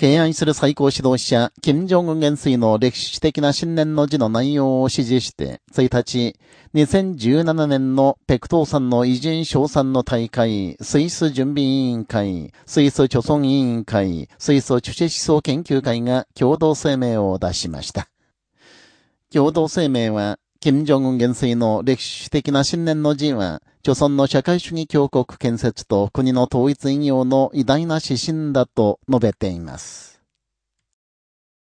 敬愛する最高指導者、金正恩元帥の歴史的な信念の字の内容を指示して、1日、2017年のペクトーさんの偉人賞賛の大会、スイス準備委員会、スイス貯村委員会、スイス知思想研究会が共同声明を出しました。共同声明は、金正恩元帥の歴史的な信念の陣は、朝鮮の社会主義強国建設と国の統一引用の偉大な指針だと述べています。